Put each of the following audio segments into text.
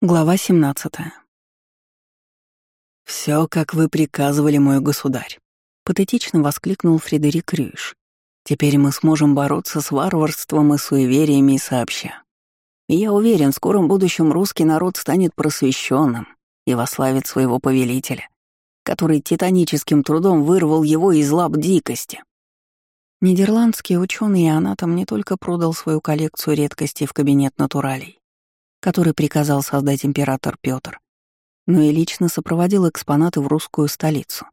Глава 17. «Все, как вы приказывали, мой государь», — патетично воскликнул Фредерик Рюш. «Теперь мы сможем бороться с варварством и суевериями сообща. И я уверен, в скором будущем русский народ станет просвещенным и вославит своего повелителя, который титаническим трудом вырвал его из лап дикости». Нидерландский ученый и анатом не только продал свою коллекцию редкостей в кабинет натуралей, который приказал создать император Петр, но и лично сопроводил экспонаты в русскую столицу.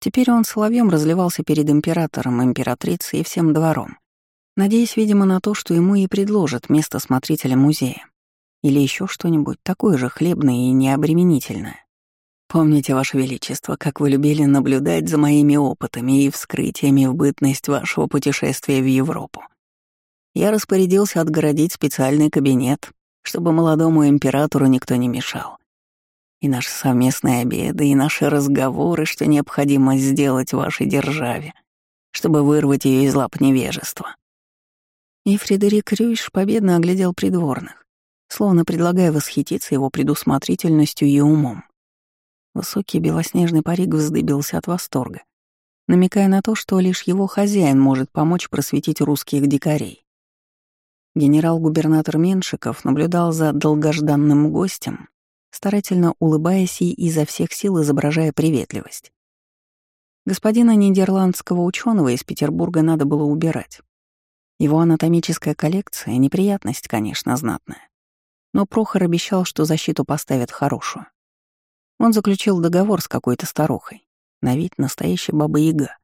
Теперь он соловьем разливался перед императором, императрицей и всем двором, надеясь, видимо, на то, что ему и предложат место смотрителя музея. Или еще что-нибудь такое же хлебное и необременительное. Помните, Ваше Величество, как вы любили наблюдать за моими опытами и вскрытиями в бытность вашего путешествия в Европу. Я распорядился отгородить специальный кабинет, чтобы молодому императору никто не мешал. И наши совместные обеды, и наши разговоры, что необходимо сделать вашей державе, чтобы вырвать ее из лап невежества. И Фредерик Рюйш победно оглядел придворных, словно предлагая восхититься его предусмотрительностью и умом. Высокий белоснежный парик вздыбился от восторга, намекая на то, что лишь его хозяин может помочь просветить русских дикарей. Генерал-губернатор Меншиков наблюдал за долгожданным гостем, старательно улыбаясь и изо всех сил изображая приветливость. Господина нидерландского ученого из Петербурга надо было убирать. Его анатомическая коллекция — неприятность, конечно, знатная. Но Прохор обещал, что защиту поставят хорошую. Он заключил договор с какой-то старухой, на вид настоящей баба-яга,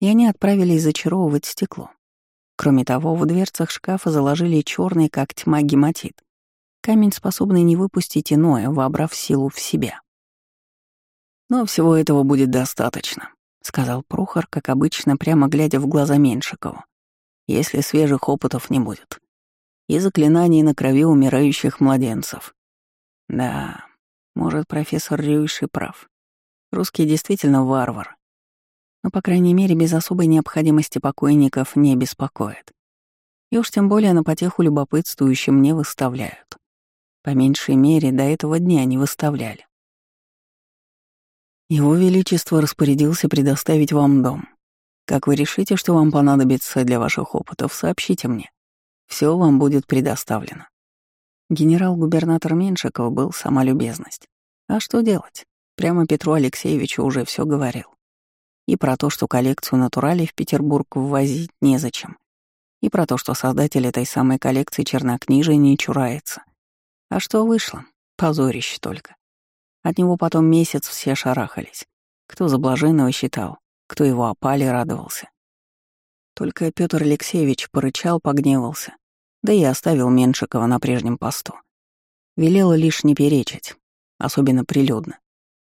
и они отправились зачаровывать стекло. Кроме того, в дверцах шкафа заложили черный, как тьма, гематит. Камень, способный не выпустить иное, вобрав силу в себя. «Но всего этого будет достаточно», — сказал Прохор, как обычно, прямо глядя в глаза Меньшикову. «Если свежих опытов не будет. И заклинаний на крови умирающих младенцев. Да, может, профессор Рюйши прав. Русский действительно варвар, но, по крайней мере, без особой необходимости покойников не беспокоит. И уж тем более на потеху любопытствующим не выставляют. По меньшей мере, до этого дня не выставляли. Его Величество распорядился предоставить вам дом. Как вы решите, что вам понадобится для ваших опытов, сообщите мне. Все вам будет предоставлено. Генерал-губернатор Меншиков был сама любезность. А что делать? Прямо Петру Алексеевичу уже все говорил. И про то, что коллекцию натуралей в Петербург ввозить незачем. И про то, что создатель этой самой коллекции чернокнижия не чурается. А что вышло? Позорище только. От него потом месяц все шарахались. Кто за блаженного считал, кто его опали радовался. Только Петр Алексеевич порычал, погневался, да и оставил Меншикова на прежнем посту. Велела лишь не перечить, особенно прилюдно.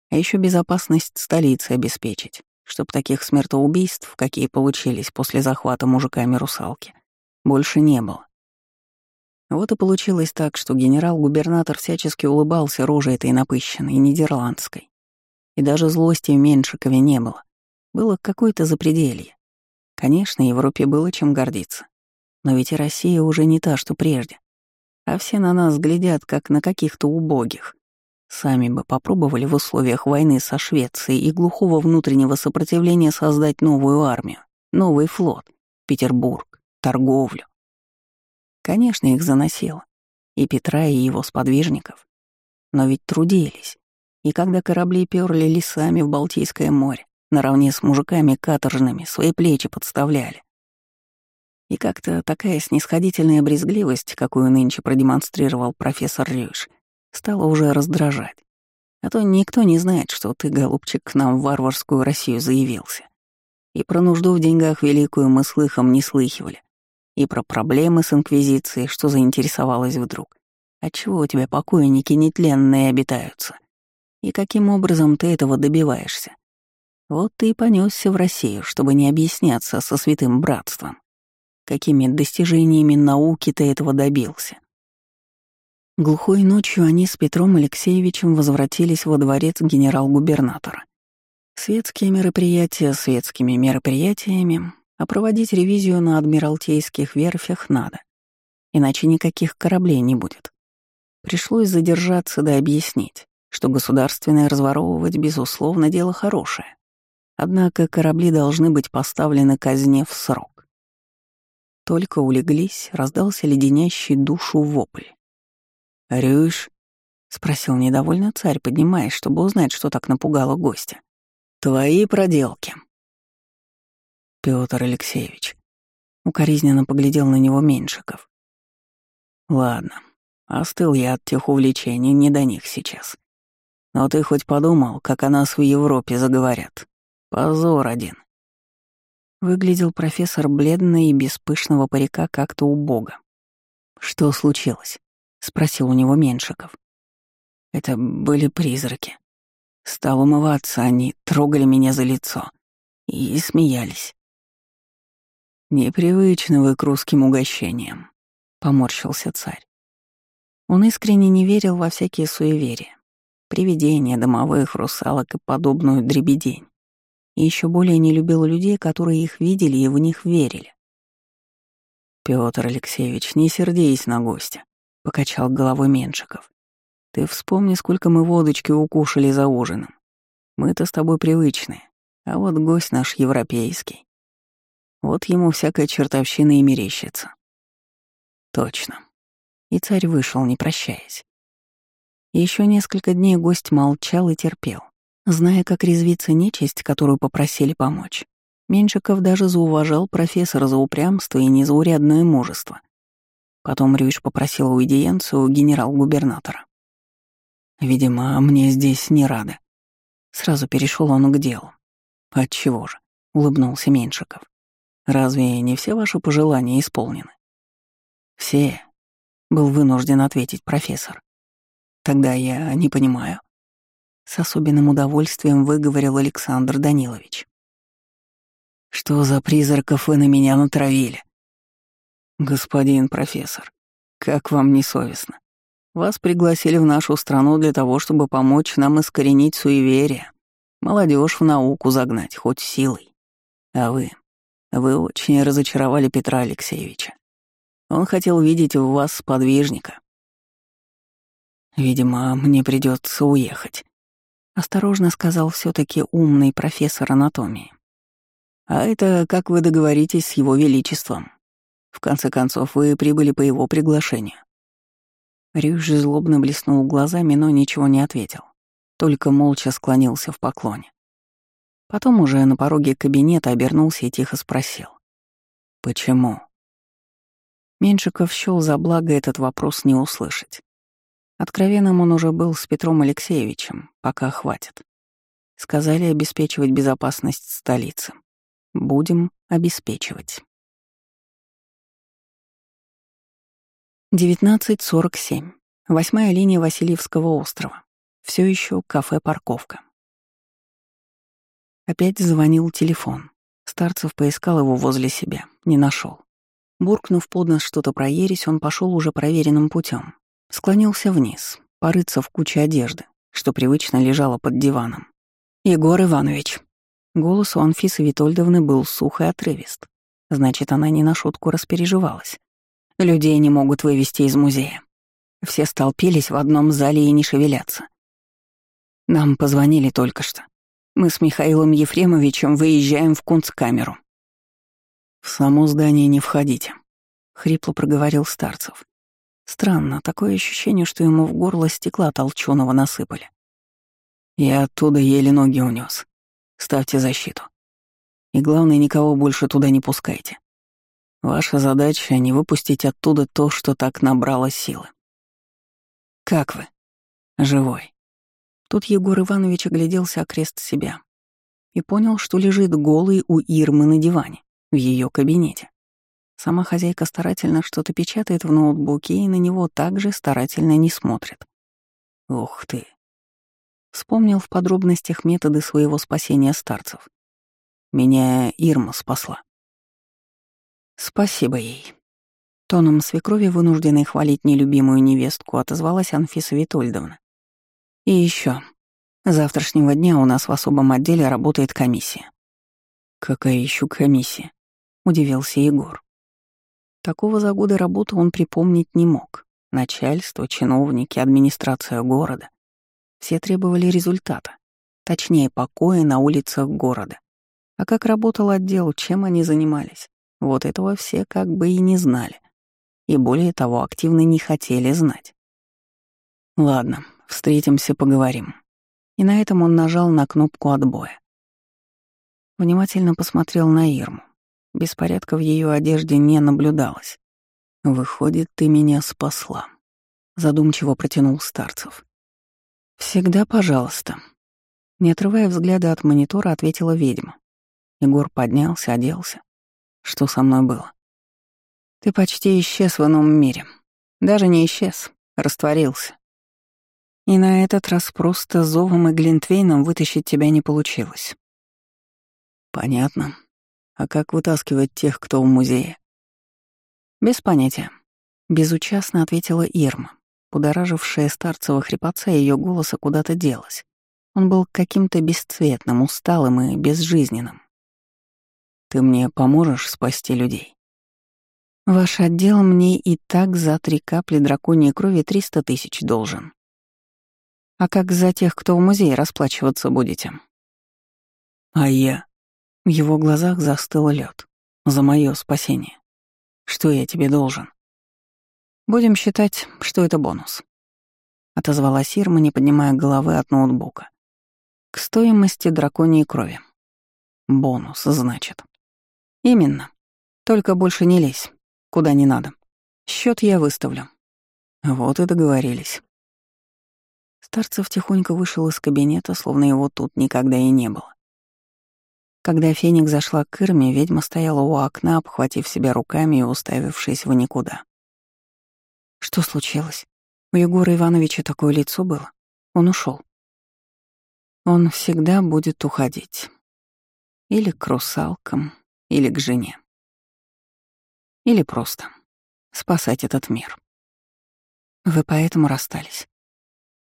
А еще безопасность столицы обеспечить чтоб таких смертоубийств, какие получились после захвата мужиками русалки, больше не было. Вот и получилось так, что генерал-губернатор всячески улыбался рожей этой напыщенной, нидерландской. И даже злости в Меншикове не было. Было какое-то запределье. Конечно, Европе было чем гордиться. Но ведь и Россия уже не та, что прежде. А все на нас глядят, как на каких-то убогих. Сами бы попробовали в условиях войны со Швецией и глухого внутреннего сопротивления создать новую армию, новый флот, Петербург, торговлю. Конечно, их заносило. И Петра, и его сподвижников. Но ведь трудились. И когда корабли перли лесами в Балтийское море, наравне с мужиками каторжными, свои плечи подставляли. И как-то такая снисходительная брезгливость, какую нынче продемонстрировал профессор Рюш, стало уже раздражать. А то никто не знает, что ты, голубчик, к нам в варварскую Россию заявился. И про нужду в деньгах великую мы слыхом не слыхивали. И про проблемы с Инквизицией, что заинтересовалась вдруг. Отчего у тебя покойники нетленные обитаются? И каким образом ты этого добиваешься? Вот ты и понесся в Россию, чтобы не объясняться со святым братством. Какими достижениями науки ты этого добился? Глухой ночью они с Петром Алексеевичем возвратились во дворец генерал-губернатора. Светские мероприятия светскими мероприятиями, а проводить ревизию на адмиралтейских верфях надо. Иначе никаких кораблей не будет. Пришлось задержаться да объяснить, что государственное разворовывать, безусловно, дело хорошее. Однако корабли должны быть поставлены казне в срок. Только улеглись, раздался леденящий душу вопль. «Рюш?» — спросил недовольно царь, поднимаясь, чтобы узнать, что так напугало гостя. «Твои проделки». Петр Алексеевич. Укоризненно поглядел на него Меньшиков. «Ладно, остыл я от тех увлечений, не до них сейчас. Но ты хоть подумал, как о нас в Европе заговорят? Позор один». Выглядел профессор бледно и без пышного парика как-то убого. «Что случилось?» — спросил у него Меншиков. Это были призраки. Стал умываться, они трогали меня за лицо и смеялись. «Непривычно вы к русским угощениям», — поморщился царь. Он искренне не верил во всякие суеверия, привидения, домовых, русалок и подобную дребедень. И еще более не любил людей, которые их видели и в них верили. Петр Алексеевич, не сердись на гостя», — покачал головой Меншиков. «Ты вспомни, сколько мы водочки укушали за ужином. Мы-то с тобой привычные, а вот гость наш европейский. Вот ему всякая чертовщина и мерещится. Точно. И царь вышел, не прощаясь. Еще несколько дней гость молчал и терпел, зная, как резвится нечисть, которую попросили помочь. Меньшиков даже зауважал профессора за упрямство и незаурядное мужество. Потом Рюш попросил аудиенцию у генерал-губернатора. «Видимо, мне здесь не рады». Сразу перешел он к делу. «Отчего же?» — улыбнулся Меньшиков. Разве не все ваши пожелания исполнены? Все, был вынужден ответить профессор. Тогда я не понимаю. С особенным удовольствием выговорил Александр Данилович. Что за призраков вы на меня натравили? Господин профессор, как вам не совестно? Вас пригласили в нашу страну для того, чтобы помочь нам искоренить суеверие, молодежь в науку загнать, хоть силой. А вы вы очень разочаровали Петра Алексеевича. Он хотел видеть в вас сподвижника. Видимо, мне придется уехать. Осторожно сказал все таки умный профессор анатомии. А это как вы договоритесь с его величеством. В конце концов, вы прибыли по его приглашению. Рюш злобно блеснул глазами, но ничего не ответил. Только молча склонился в поклоне. Потом уже на пороге кабинета обернулся и тихо спросил. «Почему?» Меньшиков счёл за благо этот вопрос не услышать. Откровенным он уже был с Петром Алексеевичем, пока хватит. Сказали обеспечивать безопасность столицы. Будем обеспечивать. 19.47. Восьмая линия Васильевского острова. Все еще кафе-парковка. Опять звонил телефон. Старцев поискал его возле себя, не нашел. Буркнув под нос что-то про ересь, он пошел уже проверенным путем. Склонился вниз, порыться в куче одежды, что привычно лежало под диваном. «Егор Иванович». Голос у Анфисы Витольдовны был сух и отрывист. Значит, она не на шутку распереживалась. Людей не могут вывести из музея. Все столпились в одном зале и не шевелятся. Нам позвонили только что. Мы с Михаилом Ефремовичем выезжаем в кунсткамеру. «В само здание не входите», — хрипло проговорил Старцев. Странно, такое ощущение, что ему в горло стекла толченого насыпали. Я оттуда еле ноги унес. Ставьте защиту. И главное, никого больше туда не пускайте. Ваша задача — не выпустить оттуда то, что так набрало силы. Как вы? Живой. Тут Егор Иванович огляделся окрест себя и понял, что лежит голый у Ирмы на диване, в ее кабинете. Сама хозяйка старательно что-то печатает в ноутбуке и на него также старательно не смотрит. Ух ты. Вспомнил в подробностях методы своего спасения старцев. Меня Ирма спасла. Спасибо ей. Тоном свекрови, вынужденной хвалить нелюбимую невестку, отозвалась Анфиса Витольдовна. И еще. Завтрашнего дня у нас в особом отделе работает комиссия. Какая еще комиссия? Удивился Егор. Такого за годы работы он припомнить не мог. Начальство, чиновники, администрация города. Все требовали результата, точнее, покоя на улицах города. А как работал отдел, чем они занимались, вот этого все как бы и не знали. И более того, активно не хотели знать. Ладно, встретимся, поговорим. И на этом он нажал на кнопку отбоя. Внимательно посмотрел на Ирму. Беспорядка в ее одежде не наблюдалось. «Выходит, ты меня спасла», — задумчиво протянул Старцев. «Всегда пожалуйста». Не отрывая взгляда от монитора, ответила ведьма. Егор поднялся, оделся. Что со мной было? Ты почти исчез в ином мире. Даже не исчез, растворился. И на этот раз просто зовом и Глинтвейном вытащить тебя не получилось. Понятно. А как вытаскивать тех, кто в музее? «Без понятия», — безучастно ответила Ирма. Будоражившая старцева хрипотца ее голоса куда-то делась. Он был каким-то бесцветным, усталым и безжизненным. «Ты мне поможешь спасти людей?» «Ваш отдел мне и так за три капли драконьей крови триста тысяч должен. А как за тех, кто в музее расплачиваться будете?» «А я?» В его глазах застыл лед. «За мое спасение». Что я тебе должен? Будем считать, что это бонус. Отозвалась Ирма, не поднимая головы от ноутбука. К стоимости драконьей крови. Бонус, значит. Именно. Только больше не лезь. Куда не надо. Счет я выставлю. Вот и договорились. Старцев тихонько вышел из кабинета, словно его тут никогда и не было. Когда Феник зашла к Ирме, ведьма стояла у окна, обхватив себя руками и уставившись в никуда. Что случилось? У Егора Ивановича такое лицо было. Он ушел. Он всегда будет уходить. Или к русалкам, или к жене. Или просто спасать этот мир. Вы поэтому расстались?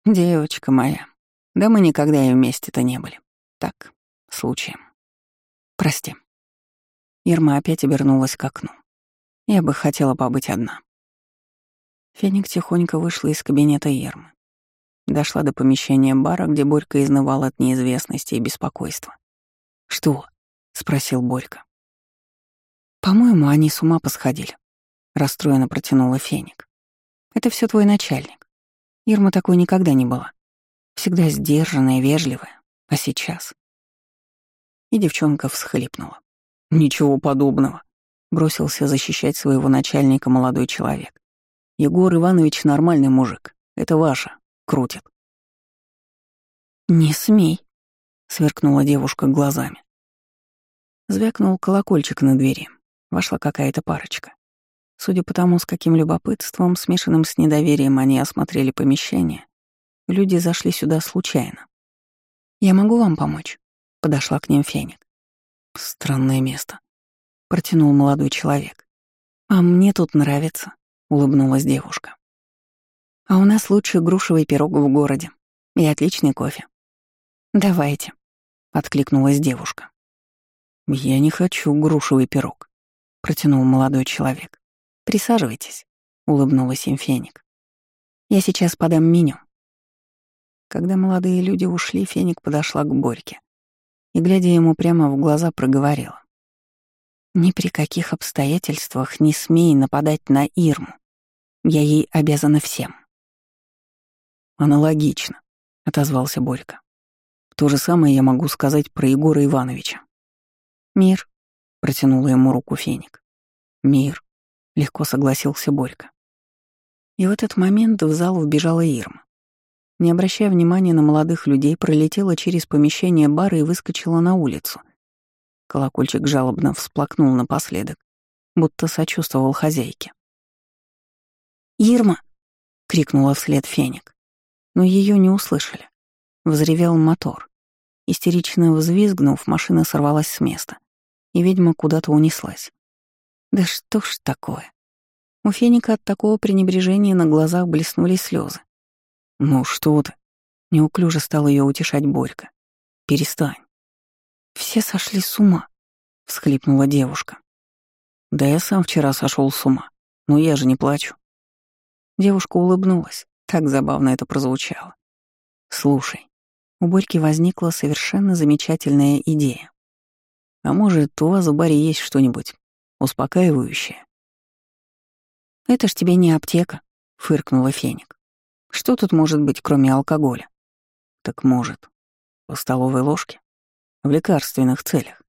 Девочка моя, да мы никогда и вместе-то не были. Так, случаем. Прости. Ирма опять обернулась к окну. Я бы хотела побыть одна. Феник тихонько вышла из кабинета Ермы. Дошла до помещения бара, где Борька изнывал от неизвестности и беспокойства. «Что?» — спросил Борька. «По-моему, они с ума посходили», — расстроенно протянула Феник. «Это все твой начальник. Ирма такой никогда не была. Всегда сдержанная, вежливая. А сейчас? и девчонка всхлипнула. «Ничего подобного», — бросился защищать своего начальника молодой человек. «Егор Иванович нормальный мужик, это ваша, крутит». «Не смей», — сверкнула девушка глазами. Звякнул колокольчик на двери. Вошла какая-то парочка. Судя по тому, с каким любопытством, смешанным с недоверием они осмотрели помещение, люди зашли сюда случайно. «Я могу вам помочь?» Подошла к ним Феник. «Странное место», — протянул молодой человек. «А мне тут нравится», — улыбнулась девушка. «А у нас лучший грушевый пирог в городе и отличный кофе». «Давайте», — откликнулась девушка. «Я не хочу грушевый пирог», — протянул молодой человек. «Присаживайтесь», — улыбнулась им Феник. «Я сейчас подам меню». Когда молодые люди ушли, Феник подошла к Борьке и, глядя ему прямо в глаза, проговорила. «Ни при каких обстоятельствах не смей нападать на Ирму. Я ей обязана всем». «Аналогично», — отозвался Борька. «То же самое я могу сказать про Егора Ивановича». «Мир», — протянула ему руку Феник. «Мир», — легко согласился Борька. И в этот момент в зал вбежала Ирма не обращая внимания на молодых людей, пролетела через помещение бара и выскочила на улицу. Колокольчик жалобно всплакнул напоследок, будто сочувствовал хозяйке. «Ирма!» — крикнула вслед Феник. Но ее не услышали. Взревел мотор. Истерично взвизгнув, машина сорвалась с места, и ведьма куда-то унеслась. Да что ж такое? У Феника от такого пренебрежения на глазах блеснули слезы. «Ну что ты?» — неуклюже стал ее утешать Борька. «Перестань». «Все сошли с ума», — всхлипнула девушка. «Да я сам вчера сошел с ума, но я же не плачу». Девушка улыбнулась. Так забавно это прозвучало. «Слушай, у Борьки возникла совершенно замечательная идея. А может, у вас в баре есть что-нибудь успокаивающее?» «Это ж тебе не аптека», — фыркнула Феник. «Что тут может быть, кроме алкоголя?» «Так может. По столовой ложке. В лекарственных целях.